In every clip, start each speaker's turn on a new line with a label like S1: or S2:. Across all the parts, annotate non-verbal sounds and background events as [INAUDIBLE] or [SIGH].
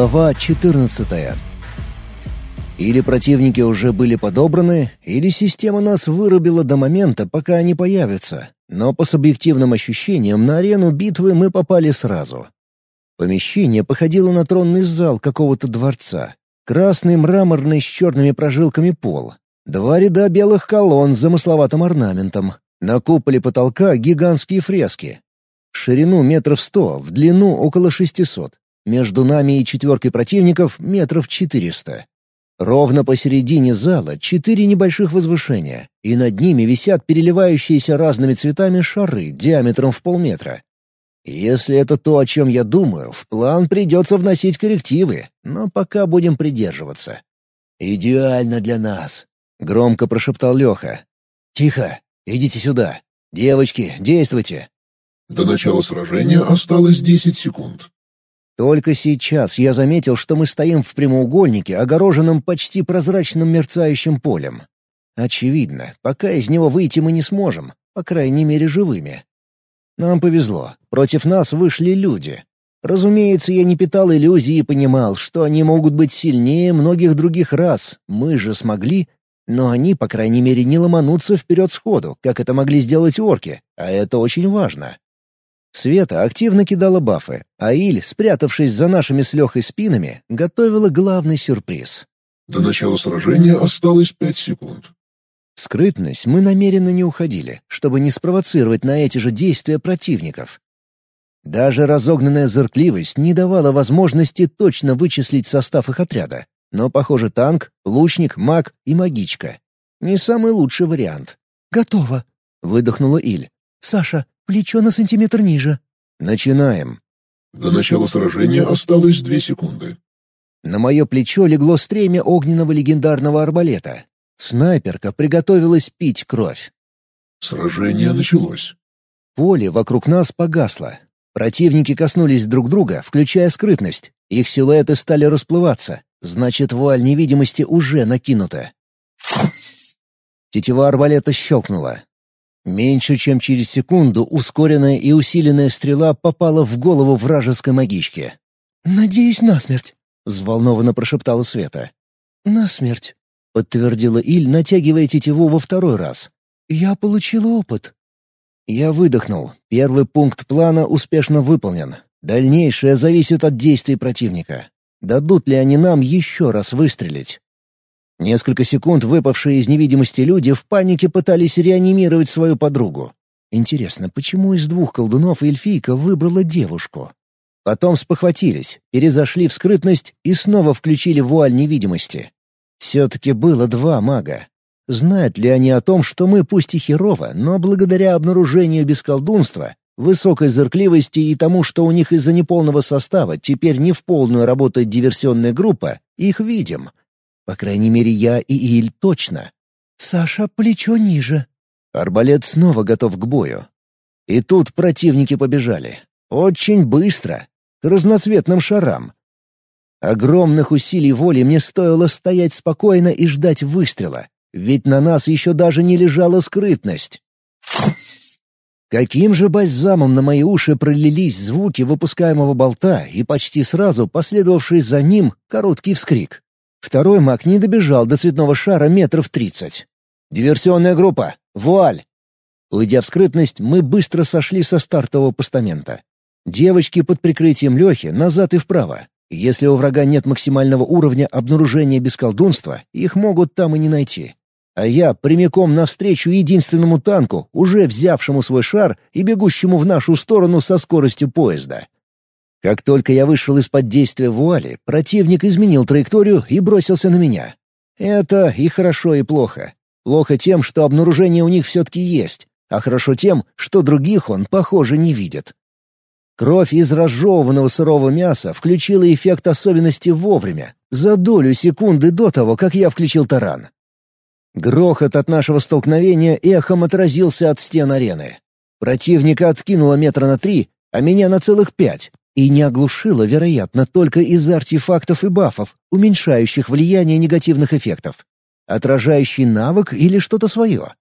S1: Глава 14 Или противники уже были подобраны, или система нас вырубила до момента, пока они появятся. Но по субъективным ощущениям на арену битвы мы попали сразу. Помещение походило на тронный зал какого-то дворца. Красный мраморный с черными прожилками пол. Два ряда белых колонн с замысловатым орнаментом. На куполе потолка гигантские фрески. В ширину метров сто, в длину около шестисот. Между нами и четверкой противников метров четыреста. Ровно посередине зала четыре небольших возвышения, и над ними висят переливающиеся разными цветами шары диаметром в полметра. Если это то, о чем я думаю, в план придется вносить коррективы, но пока будем придерживаться. «Идеально для нас», — громко прошептал Леха. «Тихо, идите сюда. Девочки, действуйте».
S2: До начала сражения осталось десять секунд.
S1: Только сейчас я заметил, что мы стоим в прямоугольнике, огороженном почти прозрачным мерцающим полем. Очевидно, пока из него выйти мы не сможем, по крайней мере живыми. Нам повезло, против нас вышли люди. Разумеется, я не питал иллюзий и понимал, что они могут быть сильнее многих других рас, мы же смогли, но они, по крайней мере, не ломанутся вперед сходу, как это могли сделать орки, а это очень важно. Света активно кидала бафы, а Иль, спрятавшись за нашими с Лехой спинами, готовила главный сюрприз.
S2: До начала сражения осталось пять секунд.
S1: Скрытность мы намеренно не уходили, чтобы не спровоцировать на эти же действия противников. Даже разогнанная зыркливость не давала возможности точно вычислить состав их отряда. Но, похоже, танк, лучник, маг и магичка. Не самый лучший вариант.
S3: «Готово», —
S1: выдохнула Иль.
S3: «Саша, Плечо на сантиметр ниже.
S1: Начинаем.
S2: До начала сражения осталось две секунды.
S1: На мое плечо легло стремя огненного легендарного арбалета. Снайперка приготовилась пить кровь.
S2: Сражение началось.
S1: Поле вокруг нас погасло. Противники коснулись друг друга, включая скрытность. Их силуэты стали расплываться. Значит, вуаль невидимости уже накинута. Тетива арбалета щелкнула. Меньше чем через секунду ускоренная и усиленная стрела попала в голову вражеской магички.
S3: «Надеюсь, насмерть», —
S1: взволнованно прошептала Света.
S3: «Насмерть», —
S1: подтвердила Иль, натягивая тетиву во второй раз.
S3: «Я получила опыт».
S1: Я выдохнул. Первый пункт плана успешно выполнен. Дальнейшее зависит от действий противника. Дадут ли они нам еще раз выстрелить? Несколько секунд выпавшие из невидимости люди в панике пытались реанимировать свою подругу. Интересно, почему из двух колдунов эльфийка выбрала девушку? Потом спохватились, перезашли в скрытность и снова включили вуаль невидимости. Все-таки было два мага. Знают ли они о том, что мы пусть и херово, но благодаря обнаружению без колдунства, высокой зыркливости и тому, что у них из-за неполного состава теперь не в полную работает диверсионная группа, их видим — по крайней мере, я и Иль точно.
S3: «Саша, плечо ниже».
S1: Арбалет снова готов к бою. И тут противники побежали. Очень быстро. К разноцветным шарам. Огромных усилий воли мне стоило стоять спокойно и ждать выстрела. Ведь на нас еще даже не лежала скрытность. Каким же бальзамом на мои уши пролились звуки выпускаемого болта и почти сразу последовавший за ним короткий вскрик. Второй маг не добежал до цветного шара метров тридцать. «Диверсионная группа! Вуаль!» Уйдя в скрытность, мы быстро сошли со стартового постамента. Девочки под прикрытием Лехи назад и вправо. Если у врага нет максимального уровня обнаружения без колдунства, их могут там и не найти. А я прямиком навстречу единственному танку, уже взявшему свой шар и бегущему в нашу сторону со скоростью поезда. Как только я вышел из-под действия вуали, противник изменил траекторию и бросился на меня. Это и хорошо, и плохо. Плохо тем, что обнаружение у них все-таки есть, а хорошо тем, что других он, похоже, не видит. Кровь из разжеванного сырого мяса включила эффект особенности вовремя, за долю секунды до того, как я включил таран. Грохот от нашего столкновения эхом отразился от стен арены. Противника откинуло метра на три, а меня на целых пять. И не оглушила, вероятно, только из-за артефактов и бафов, уменьшающих влияние негативных эффектов. Отражающий навык или что-то свое.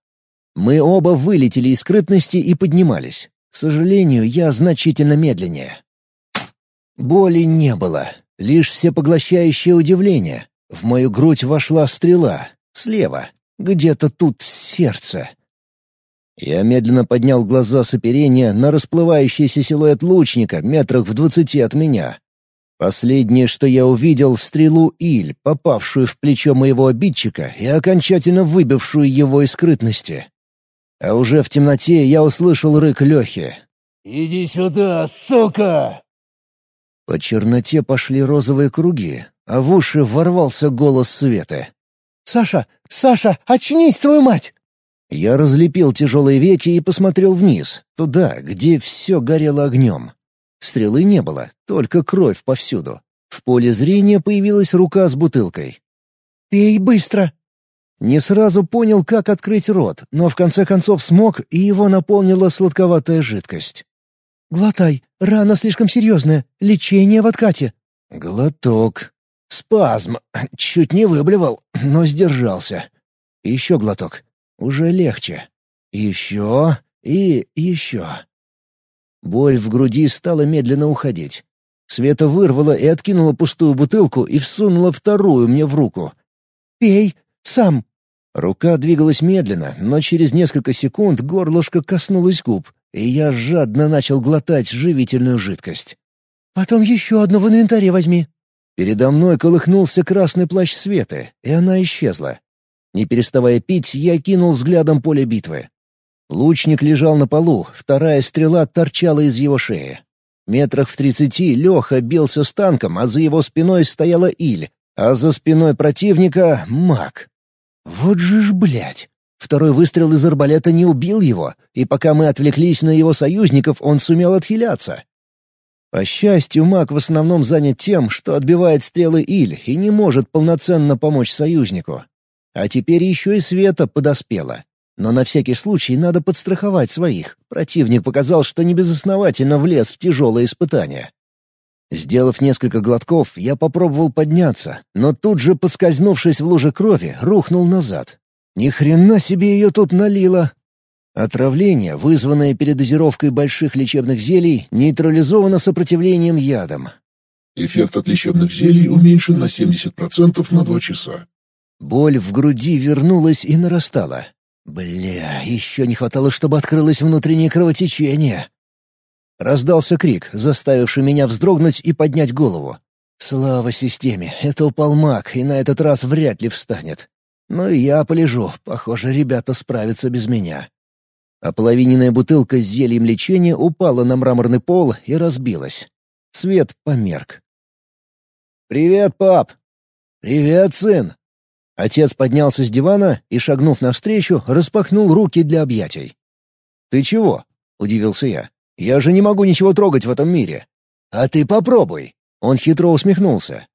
S1: Мы оба вылетели из скрытности и поднимались. К сожалению, я значительно медленнее. Боли не было. Лишь всепоглощающее удивление. В мою грудь вошла стрела. Слева. Где-то тут сердце. Я медленно поднял глаза с оперения на расплывающийся силуэт лучника метрах в двадцати от меня. Последнее, что я увидел, — стрелу Иль, попавшую в плечо моего обидчика и окончательно выбившую его из скрытности. А уже в темноте я услышал рык Лехи.
S4: «Иди сюда, сука!»
S1: По черноте пошли розовые круги, а в уши ворвался голос Светы.
S3: «Саша! Саша! Очнись, твою мать!»
S1: Я разлепил тяжелые веки и посмотрел вниз, туда, где все горело огнем. Стрелы не было, только кровь повсюду. В поле зрения появилась рука с бутылкой.
S3: «Пей быстро!»
S1: Не сразу понял, как открыть рот, но в конце концов смог, и его наполнила сладковатая жидкость.
S3: «Глотай, рана слишком серьезная, лечение в откате».
S1: Глоток. Спазм. Чуть не выблевал, но сдержался. Еще глоток. Уже легче. Еще и еще. Боль в груди стала медленно уходить. Света вырвала и откинула пустую бутылку и всунула вторую мне в руку.
S3: «Пей, сам».
S1: Рука двигалась медленно, но через несколько секунд горлышко коснулось губ, и я жадно начал глотать живительную жидкость.
S3: «Потом еще одну в инвентаре возьми».
S1: Передо мной колыхнулся красный плащ Светы, и она исчезла. Не переставая пить, я кинул взглядом поле битвы. Лучник лежал на полу, вторая стрела торчала из его шеи. Метрах в тридцати Леха бился с танком, а за его спиной стояла Иль, а за спиной противника — маг. Вот же ж, блядь! Второй выстрел из арбалета не убил его, и пока мы отвлеклись на его союзников, он сумел отхиляться. По счастью, маг в основном занят тем, что отбивает стрелы Иль и не может полноценно помочь союзнику. А теперь еще и Света подоспела. Но на всякий случай надо подстраховать своих. Противник показал, что небезосновательно влез в тяжелое испытание. Сделав несколько глотков, я попробовал подняться, но тут же, поскользнувшись в луже крови, рухнул назад. Ни хрена себе ее тут налило! Отравление, вызванное передозировкой больших лечебных зелий, нейтрализовано сопротивлением ядом.
S2: Эффект от лечебных зелий уменьшен на 70% на 2 часа.
S1: Боль в груди вернулась и нарастала. Бля, еще не хватало, чтобы открылось внутреннее кровотечение. Раздался крик, заставивший меня вздрогнуть и поднять голову. Слава системе, это упал маг, и на этот раз вряд ли встанет. Ну и я полежу, похоже, ребята справятся без меня. Ополовиненная бутылка с зельем лечения упала на мраморный пол и разбилась. Свет померк. «Привет, пап!» «Привет, сын!» Отец поднялся с дивана и, шагнув навстречу, распахнул руки для объятий. «Ты чего?» — удивился я. «Я же не могу ничего трогать в этом мире». «А ты попробуй!» — он хитро усмехнулся.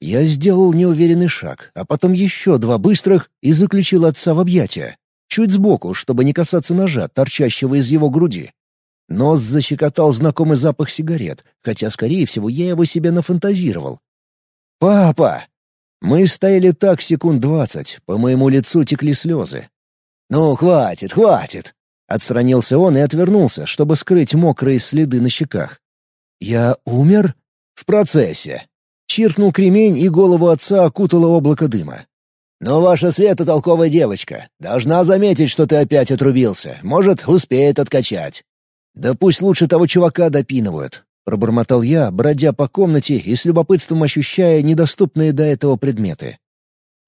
S1: Я сделал неуверенный шаг, а потом еще два быстрых и заключил отца в объятия. Чуть сбоку, чтобы не касаться ножа, торчащего из его груди. Нос защекотал знакомый запах сигарет, хотя, скорее всего, я его себе нафантазировал. «Папа!» Мы стояли так секунд двадцать, по моему лицу текли слезы. «Ну, хватит, хватит!» Отстранился он и отвернулся, чтобы скрыть мокрые следы на щеках. «Я умер?» «В процессе». Чиркнул кремень, и голову отца окутало облако дыма. «Но ваша Света толковая девочка. Должна заметить, что ты опять отрубился. Может, успеет откачать. Да пусть лучше того чувака допинывают. — пробормотал я, бродя по комнате и с любопытством ощущая недоступные до этого предметы.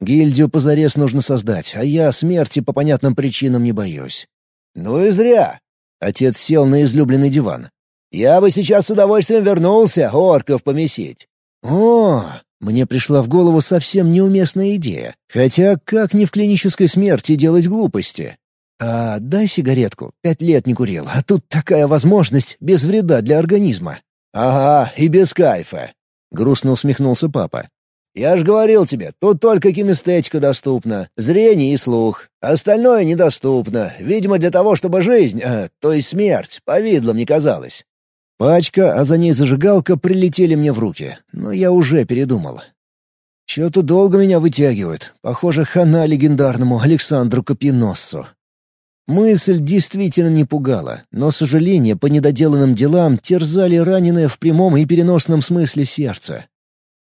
S1: «Гильдию позарез нужно создать, а я смерти по понятным причинам не боюсь». «Ну и зря!» — отец сел на излюбленный диван. «Я бы сейчас с удовольствием вернулся орков помесить». «О!» — мне пришла в голову совсем неуместная идея. Хотя как не в клинической смерти делать глупости? «А дай сигаретку. Пять лет не курил, а тут такая возможность без вреда для организма». «Ага, и без кайфа», — грустно усмехнулся папа. «Я ж говорил тебе, тут только кинестетика доступна, зрение и слух. Остальное недоступно, видимо, для того, чтобы жизнь, а, то есть смерть, повидлом не казалась». Пачка, а за ней зажигалка прилетели мне в руки, но я уже передумал. Чё-то долго меня вытягивают. Похоже, хана легендарному Александру Копьеноссу. Мысль действительно не пугала, но сожаление по недоделанным делам терзали раненое в прямом и переносном смысле сердце.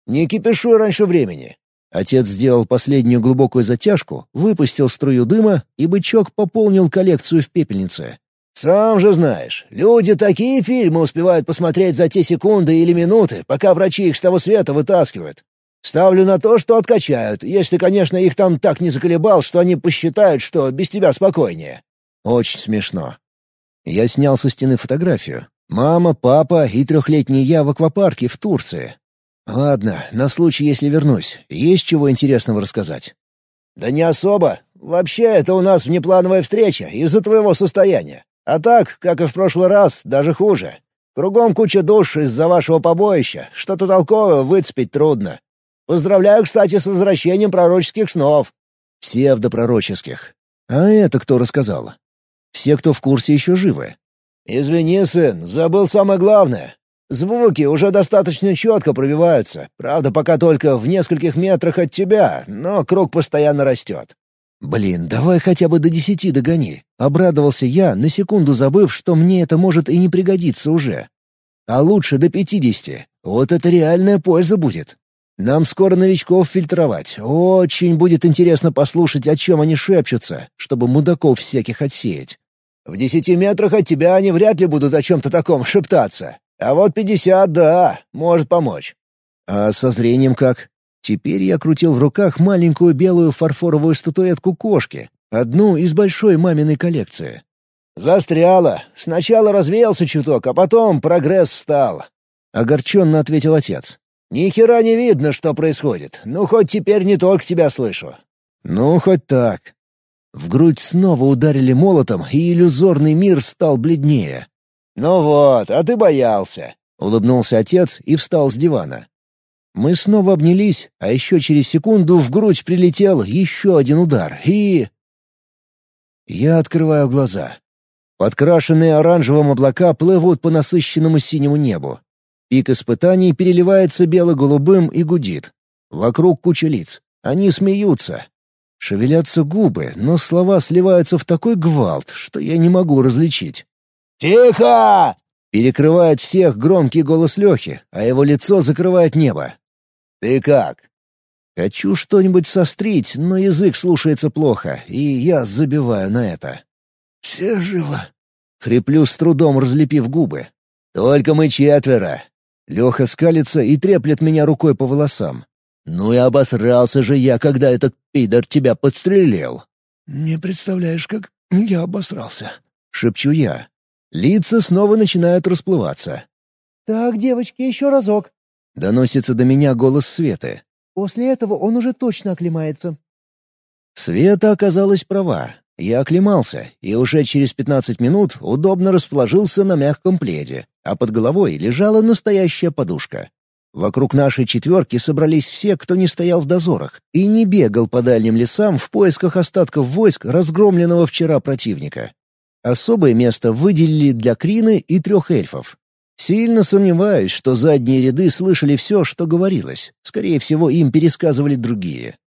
S1: Не кипишуй раньше времени». Отец сделал последнюю глубокую затяжку, выпустил струю дыма, и бычок пополнил коллекцию в пепельнице. «Сам же знаешь, люди такие фильмы успевают посмотреть за те секунды или минуты, пока врачи их с того света вытаскивают. Ставлю на то, что откачают, если, конечно, их там так не заколебал, что они посчитают, что без тебя спокойнее». Очень смешно. Я снял со стены фотографию. Мама, папа и трехлетний я в аквапарке в Турции. Ладно, на случай, если вернусь, есть чего интересного рассказать. «Да не особо. Вообще, это у нас внеплановая встреча из-за твоего состояния. А так, как и в прошлый раз, даже хуже. Кругом куча душ из-за вашего побоища. Что-то толковое выцепить трудно. Поздравляю, кстати, с возвращением пророческих снов. Псевдопророческих. А это кто рассказал? Все, кто в курсе, еще живы. Извини, сын, забыл самое главное. Звуки уже достаточно четко пробиваются. Правда, пока только в нескольких метрах от тебя, но круг постоянно растет. «Блин, давай хотя бы до десяти догони», — обрадовался я, на секунду забыв, что мне это может и не пригодиться уже. «А лучше до пятидесяти. Вот это реальная польза будет. Нам скоро новичков фильтровать. Очень будет интересно послушать, о чем они шепчутся, чтобы мудаков всяких отсеять. В десяти метрах от тебя они вряд ли будут о чем-то таком шептаться. А вот пятьдесят, да, может помочь. А со зрением как? Теперь я крутил в руках маленькую белую фарфоровую статуэтку кошки, одну из большой маминой коллекции. «Застряло. Сначала развеялся чуток, а потом прогресс встал», — огорченно ответил отец. «Ни хера не видно, что происходит. Ну, хоть теперь не только тебя слышу». «Ну, хоть так». В грудь снова ударили молотом, и иллюзорный мир стал бледнее. «Ну вот, а ты боялся», — улыбнулся отец и встал с дивана. Мы снова обнялись, а еще через секунду в грудь прилетел еще один удар, и... Я открываю глаза. Подкрашенные оранжевым облака плывут по насыщенному синему небу. Пик испытаний переливается бело-голубым и гудит. Вокруг куча лиц. Они смеются. Шевелятся губы, но слова сливаются в такой гвалт, что я не могу различить. «Тихо!» Перекрывает всех громкий голос Лехи, а его лицо закрывает небо. «Ты как?» Хочу что-нибудь сострить, но язык слушается плохо, и я забиваю на это.
S2: «Все живо?»
S1: Хриплю с трудом, разлепив губы. «Только мы четверо. Леха скалится и треплет меня рукой по волосам. «Ну и обосрался же я, когда этот пидор тебя подстрелил!»
S2: «Не представляешь, как я обосрался!»
S1: — шепчу я. Лица снова начинают расплываться.
S3: «Так, девочки, еще разок!»
S1: — доносится до меня голос Светы.
S3: «После этого он уже точно оклемается».
S1: Света оказалась права. Я оклемался, и уже через пятнадцать минут удобно расположился на мягком пледе, а под головой лежала настоящая подушка. Вокруг нашей четверки собрались все, кто не стоял в дозорах и не бегал по дальним лесам в поисках остатков войск разгромленного вчера противника. Особое место выделили для Крины и трех эльфов. Сильно сомневаюсь, что задние ряды слышали все, что говорилось. Скорее всего, им пересказывали другие.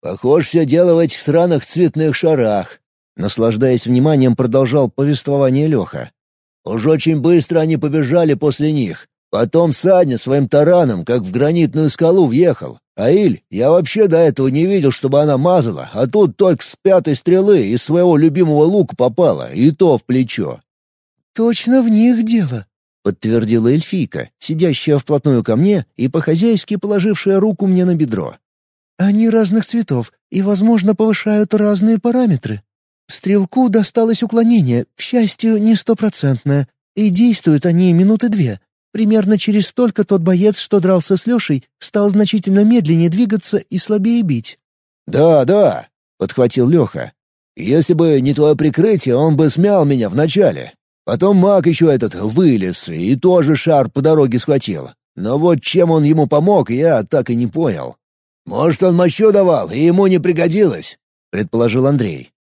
S1: «Похоже, все дело в этих сраных цветных шарах», Наслаждаясь вниманием, продолжал повествование Леха. «Уж очень быстро они побежали после них. Потом Саня своим тараном, как в гранитную скалу, въехал. А Иль, я вообще до этого не видел, чтобы она мазала, а тут только с пятой стрелы из своего любимого лука попала, и то в плечо».
S3: «Точно в них дело», —
S1: подтвердила эльфийка, сидящая вплотную ко мне и по-хозяйски положившая руку мне на бедро.
S3: «Они разных цветов и, возможно, повышают разные параметры». Стрелку досталось уклонение, к счастью, не стопроцентное, и действуют они минуты две. Примерно через столько тот боец, что дрался с Лешей, стал значительно медленнее двигаться и слабее бить.
S1: «Да, да», — подхватил Леха. «Если бы не твое прикрытие, он бы смял меня вначале. Потом маг еще этот вылез и тоже шар по дороге схватил. Но вот чем он ему помог, я так и не понял. Может, он мощу давал, и ему не пригодилось», — предположил Андрей.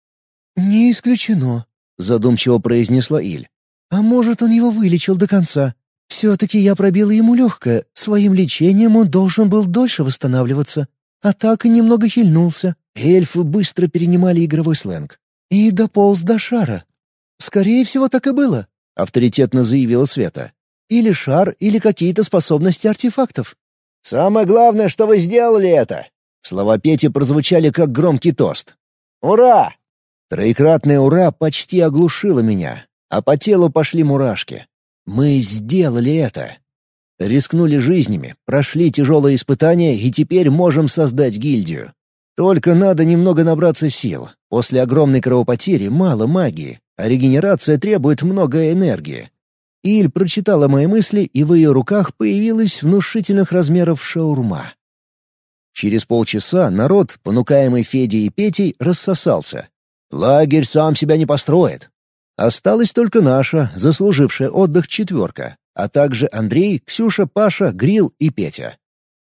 S3: «Не исключено», — задумчиво произнесла Иль. «А может, он его вылечил до конца? Все-таки я пробила ему легкое. Своим лечением он должен был дольше восстанавливаться. А так и немного хильнулся».
S1: Эльфы быстро перенимали игровой сленг.
S3: «И дополз до шара». «Скорее всего, так и было», — авторитетно заявила Света. «Или шар, или какие-то способности артефактов».
S1: «Самое главное, что вы сделали это!» Слова Пети прозвучали как громкий тост. «Ура!» Троекратное «Ура» почти оглушило меня, а по телу пошли мурашки. Мы сделали это. Рискнули жизнями, прошли тяжелые испытания и теперь можем создать гильдию. Только надо немного набраться сил. После огромной кровопотери мало магии, а регенерация требует много энергии. Иль прочитала мои мысли, и в ее руках появилась внушительных размеров шаурма. Через полчаса народ, понукаемый Федей и Петей, рассосался. Лагерь сам себя не построит. Осталась только наша, заслужившая отдых четверка, а также Андрей, Ксюша, Паша, Грил и Петя.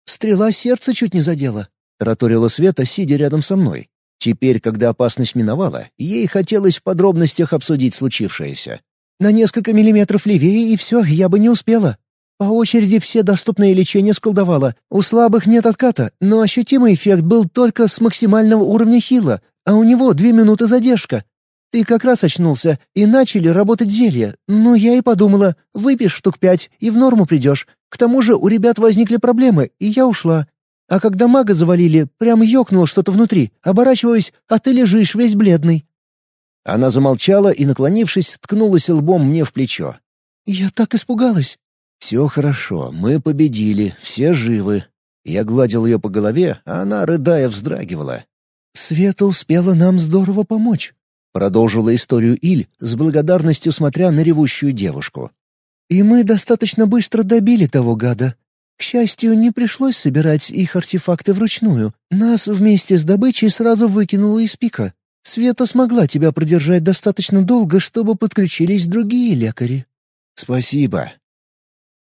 S3: «Стрела сердца чуть не задела», — тараторила Света, сидя рядом со мной.
S1: Теперь, когда опасность миновала, ей хотелось в подробностях обсудить случившееся.
S3: «На несколько миллиметров левее, и все, я бы не успела. По очереди все доступные лечения сколдовала. У слабых нет отката, но ощутимый эффект был только с максимального уровня хила, а у него две минуты задержка. Ты как раз очнулся, и начали работать зелья. Ну, я и подумала, выпьешь штук пять, и в норму придешь. К тому же у ребят возникли проблемы, и я ушла. А когда мага завалили, прям ёкнуло что-то внутри. Оборачиваюсь, а ты лежишь весь бледный».
S1: Она замолчала и, наклонившись, ткнулась лбом мне в плечо.
S3: «Я так испугалась».
S1: «Все хорошо, мы победили, все живы». Я гладил ее по голове, а она, рыдая, вздрагивала.
S3: «Света успела нам здорово помочь», — продолжила историю Иль, с благодарностью смотря на ревущую девушку. «И мы достаточно быстро добили того гада. К счастью, не пришлось собирать их артефакты вручную. Нас вместе с добычей сразу выкинуло из пика. Света смогла тебя продержать достаточно долго, чтобы подключились другие лекари».
S1: «Спасибо».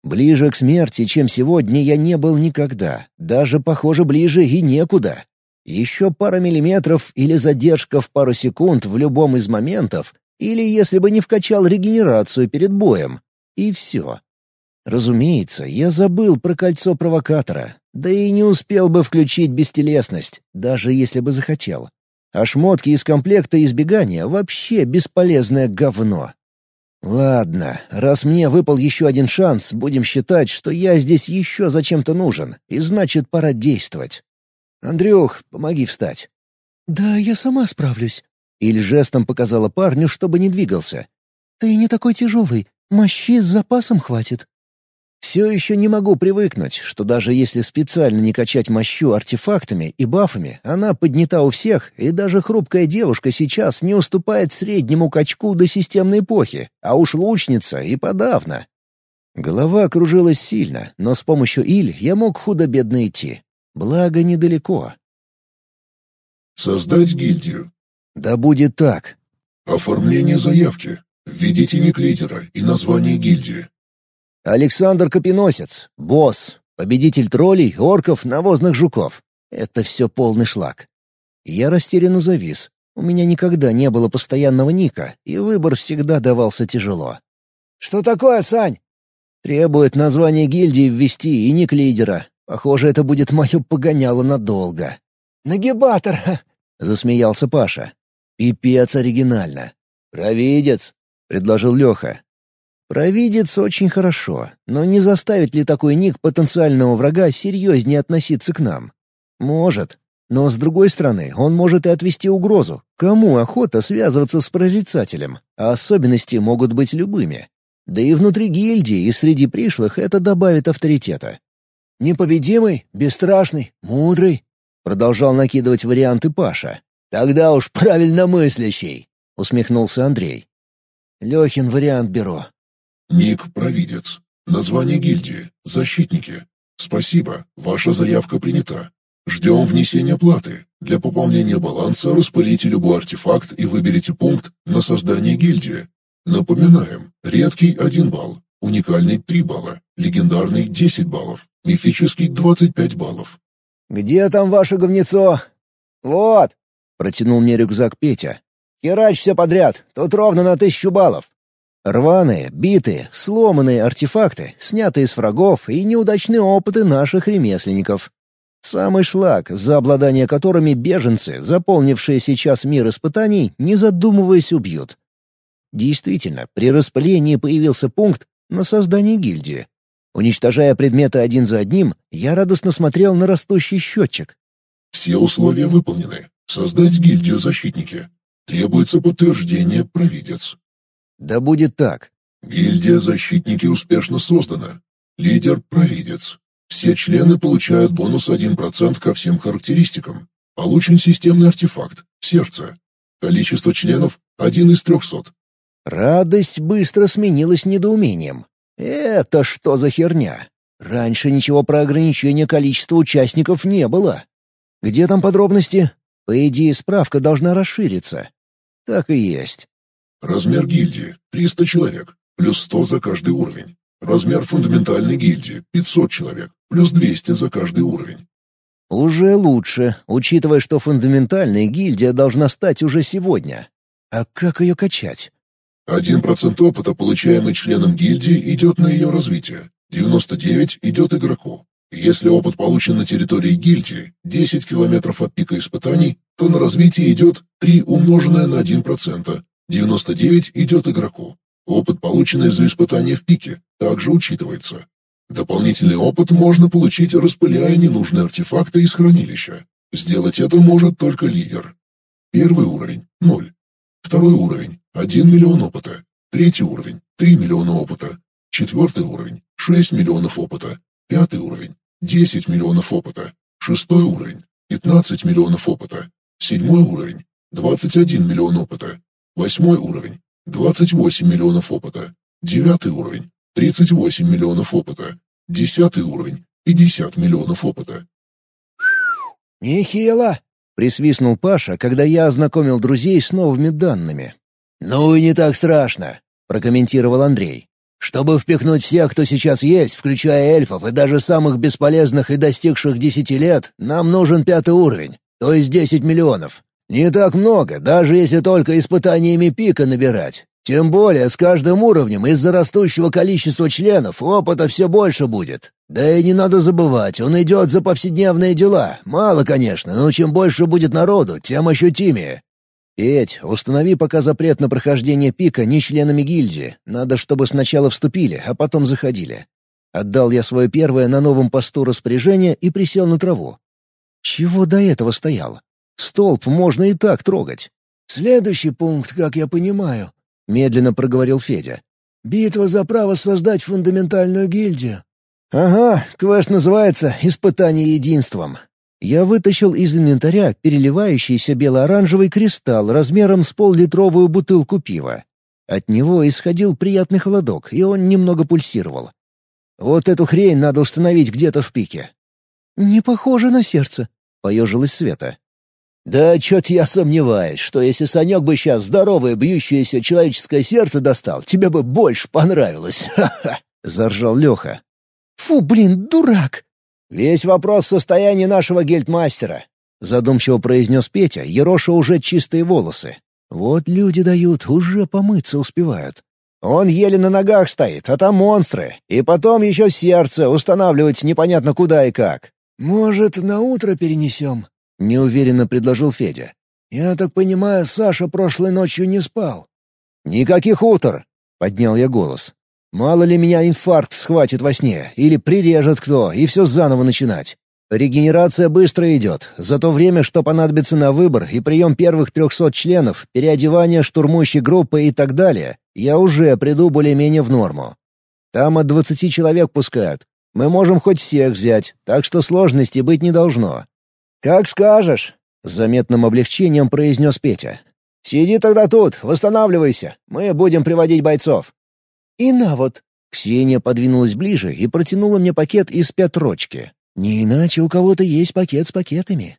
S1: Ближе к смерти, чем сегодня, я не был никогда. Даже, похоже, ближе и некуда. Еще пара миллиметров или задержка в пару секунд в любом из моментов, или если бы не вкачал регенерацию перед боем. И все. Разумеется, я забыл про кольцо провокатора, да и не успел бы включить бестелесность, даже если бы захотел. А шмотки из комплекта избегания — вообще бесполезное говно. Ладно, раз мне выпал еще один шанс, будем считать, что я здесь еще зачем-то нужен, и значит, пора действовать. «Андрюх, помоги встать».
S3: «Да, я сама справлюсь».
S1: Иль жестом показала парню, чтобы не двигался.
S3: «Ты не такой тяжелый. Мощи с запасом хватит».
S1: Все еще не могу привыкнуть, что даже если специально не качать мощу артефактами и бафами, она поднята у всех, и даже хрупкая девушка сейчас не уступает среднему качку до системной эпохи, а уж лучница и подавно. Голова кружилась сильно, но с помощью Иль я мог худо-бедно идти. Благо, недалеко.
S2: Создать гильдию.
S1: Да будет так.
S2: Оформление заявки. Введите ник лидера и название гильдии.
S1: Александр Копеносец, босс, победитель троллей, орков, навозных жуков. Это все полный шлак. Я растерянно завис. У меня никогда не было постоянного ника, и выбор всегда давался тяжело. «Что такое, Сань?» «Требует название гильдии ввести и ник лидера. Похоже, это будет мое погоняло надолго. «Нагибатор!» — засмеялся Паша. «Пипец оригинально. Провидец!» — предложил Леха. Провидец очень хорошо, но не заставит ли такой ник потенциального врага серьезнее относиться к нам? Может. Но, с другой стороны, он может и отвести угрозу. Кому охота связываться с прорицателем? А особенности могут быть любыми. Да и внутри гильдии и среди пришлых это добавит авторитета. Непобедимый, бесстрашный, мудрый», — продолжал накидывать варианты Паша. «Тогда уж правильно мыслящий», — усмехнулся Андрей. «Лехин вариант беру».
S2: «Ник Провидец. Название гильдии. Защитники. Спасибо, ваша заявка принята. Ждем внесения платы. Для пополнения баланса распылите любой артефакт и выберите пункт на создание гильдии. Напоминаем, редкий — 1 балл, уникальный — 3 балла, легендарный — 10 баллов, Мифический — 25 баллов.
S1: «Где там ваше говнецо?» «Вот!» — протянул мне рюкзак Петя. «Херач все подряд, тут ровно на тысячу баллов». Рваные, битые, сломанные артефакты, снятые с врагов и неудачные опыты наших ремесленников. Самый шлак, за обладание которыми беженцы, заполнившие сейчас мир испытаний, не задумываясь, убьют. Действительно, при распылении появился пункт на создание гильдии. Уничтожая предметы один за одним, я радостно смотрел на растущий счетчик.
S2: Все условия выполнены. Создать гильдию защитники. Требуется подтверждение «Провидец».
S1: Да будет так.
S2: Гильдия защитники успешно создана. Лидер «Провидец». Все члены получают бонус 1% ко всем характеристикам. Получен системный артефакт «Сердце». Количество членов — один из трехсот.
S1: Радость быстро сменилась недоумением. Это что за херня? Раньше ничего про ограничение количества участников не было. Где там подробности? По идее, справка должна расшириться. Так и есть.
S2: Размер гильдии — 300 человек, плюс 100 за каждый уровень. Размер фундаментальной гильдии — 500 человек, плюс 200 за каждый уровень.
S1: Уже лучше, учитывая, что фундаментальная гильдия должна стать уже сегодня. А как ее качать?
S2: Один процент опыта, получаемый членом гильдии, идет на ее развитие. 99 идет игроку. Если опыт получен на территории гильдии, 10 километров от пика испытаний, то на развитие идет 3 умноженное на 1%, 99 идет игроку. Опыт, полученный за испытание в пике, также учитывается. Дополнительный опыт можно получить, распыляя ненужные артефакты из хранилища. Сделать это может только лидер. Первый уровень – 0. Второй уровень – 1 миллион опыта. Третий уровень – 3 миллиона опыта. Четвертый уровень – 6 миллионов опыта. Пятый уровень – 10 миллионов опыта. Шестой уровень – 15 миллионов опыта. Седьмой уровень – 21 миллион опыта. Восьмой уровень – 28 миллионов опыта. Девятый уровень 38 миллионов опыта. Десятый уровень — 50 миллионов опыта.
S1: «Нехило!» — присвистнул Паша, когда я ознакомил друзей с новыми данными.
S4: «Ну и не так страшно», — прокомментировал Андрей. «Чтобы впихнуть всех, кто сейчас есть, включая эльфов и даже самых бесполезных и достигших десяти лет, нам нужен пятый уровень, то есть десять миллионов. Не так много, даже если только испытаниями пика набирать. Тем более с каждым уровнем из-за растущего количества членов опыта все больше будет. Да и не надо забывать, он идет за повседневные дела. Мало, конечно, но чем больше будет народу, тем ощутимее.
S1: «Петь, установи пока запрет на прохождение пика не членами гильдии. Надо, чтобы сначала вступили, а потом заходили». Отдал я свое первое на новом посту распоряжение и присел на траву. Чего до этого стоял? Столб можно и так трогать.
S4: «Следующий пункт, как я понимаю», — медленно проговорил Федя. «Битва за право создать фундаментальную гильдию».
S1: «Ага, квест называется «Испытание единством». Я вытащил из инвентаря переливающийся бело-оранжевый кристалл размером с пол-литровую бутылку пива. От него исходил приятный холодок, и он немного пульсировал. Вот эту хрень надо установить где-то в пике.
S3: «Не похоже на сердце», — поежилась Света.
S4: «Да чё-то я сомневаюсь, что если Санек бы сейчас здоровое бьющееся человеческое сердце достал, тебе бы больше понравилось. [LAUGHS] Ха-ха!»
S1: — заржал Леха.
S3: «Фу, блин, дурак!»
S4: «Весь вопрос состояния нашего гильдмастера», —
S1: задумчиво произнес Петя, ероша уже чистые волосы. «Вот люди дают, уже помыться успевают».
S4: «Он еле на ногах стоит, а там монстры. И потом еще сердце устанавливать непонятно куда и как».
S3: «Может, на утро перенесем?»
S1: — неуверенно предложил Федя.
S3: «Я так понимаю, Саша прошлой ночью не спал».
S4: «Никаких утр!» — поднял я голос. «Мало ли меня инфаркт схватит во сне, или прирежет кто, и все заново начинать. Регенерация быстро идет. За то время, что понадобится на выбор и прием первых трехсот членов, переодевание штурмующей группы и так далее, я уже приду более-менее в норму. Там от двадцати человек пускают. Мы можем хоть всех взять, так что сложностей быть не должно. «Как скажешь», — с заметным облегчением произнес Петя. «Сиди тогда тут, восстанавливайся. Мы будем приводить бойцов».
S3: «И на вот».
S1: Ксения подвинулась ближе и протянула мне пакет из пятрочки. Не иначе у кого-то есть пакет с пакетами.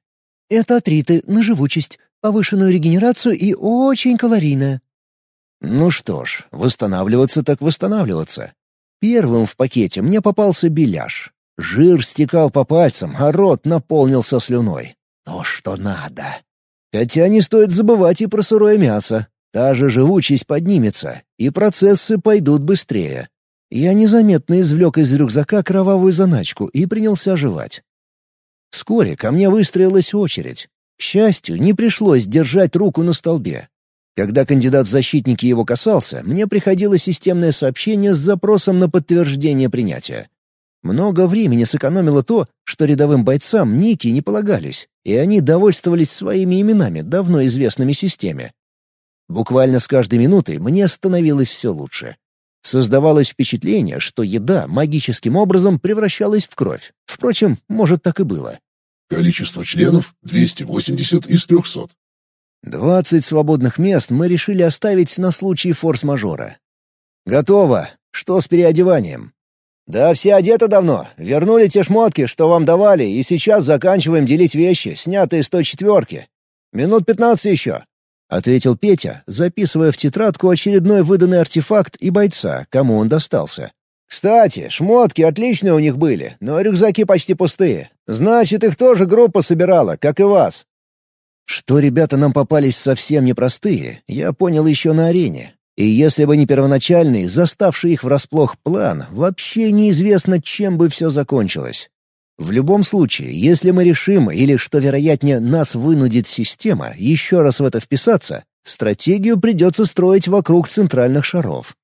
S3: «Это атриты на живучесть, повышенную регенерацию и очень калорийная».
S1: Ну что ж, восстанавливаться так восстанавливаться. Первым в пакете мне попался беляш. Жир стекал по пальцам, а рот наполнился слюной. То, что надо. Хотя не стоит забывать и про сырое мясо. Та же живучесть поднимется, и процессы пойдут быстрее. Я незаметно извлек из рюкзака кровавую заначку и принялся жевать. Вскоре ко мне выстроилась очередь. К счастью, не пришлось держать руку на столбе. Когда кандидат в защитники его касался, мне приходило системное сообщение с запросом на подтверждение принятия. Много времени сэкономило то, что рядовым бойцам ники не полагались, и они довольствовались своими именами, давно известными системе. Буквально с каждой минутой мне становилось все лучше. Создавалось впечатление, что еда магическим образом превращалась в кровь. Впрочем, может, так и было.
S2: Количество членов — 280 из 300.
S1: Двадцать свободных мест мы решили оставить на случай форс-мажора. «Готово. Что с переодеванием?» «Да все одеты давно. Вернули те шмотки, что вам давали, и сейчас заканчиваем делить вещи, снятые с той четверки. Минут пятнадцать еще», — ответил Петя, записывая в тетрадку очередной выданный артефакт и бойца, кому он достался. «Кстати, шмотки отличные у них были, но рюкзаки почти пустые. Значит, их тоже группа собирала, как и вас». Что ребята нам попались совсем непростые, я понял еще на арене, и если бы не первоначальный, заставший их врасплох план, вообще неизвестно, чем бы все закончилось. В любом случае, если мы решим, или, что вероятнее, нас вынудит система, еще раз в это вписаться, стратегию придется строить вокруг центральных шаров.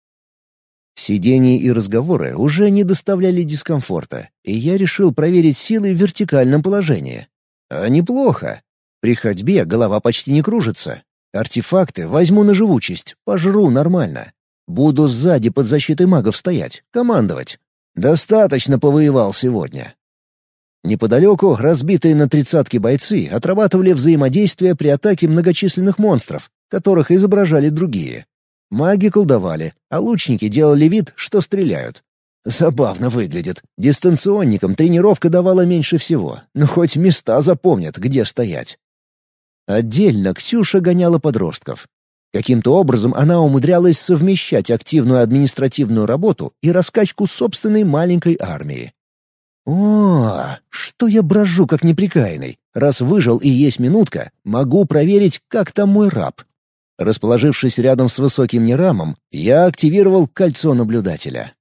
S1: Сидения и разговоры уже не доставляли дискомфорта, и я решил проверить силы в вертикальном положении. А неплохо. При ходьбе голова почти не кружится, Артефакты возьму на живучесть, пожру нормально. Буду сзади под защитой магов стоять, командовать. Достаточно повоевал сегодня. Неподалеку разбитые на тридцатки бойцы отрабатывали взаимодействие при атаке многочисленных монстров, которых изображали другие. Маги колдовали, а лучники делали вид, что стреляют. Забавно выглядит. Дистанционникам тренировка давала меньше всего, но хоть места запомнят, где стоять. Отдельно Ксюша гоняла подростков. Каким-то образом она умудрялась совмещать активную административную работу и раскачку собственной маленькой армии. О, что я брожу как неприкаянный. Раз выжил и есть минутка, могу проверить, как там мой раб. Расположившись рядом с высоким нерамом, я активировал кольцо наблюдателя.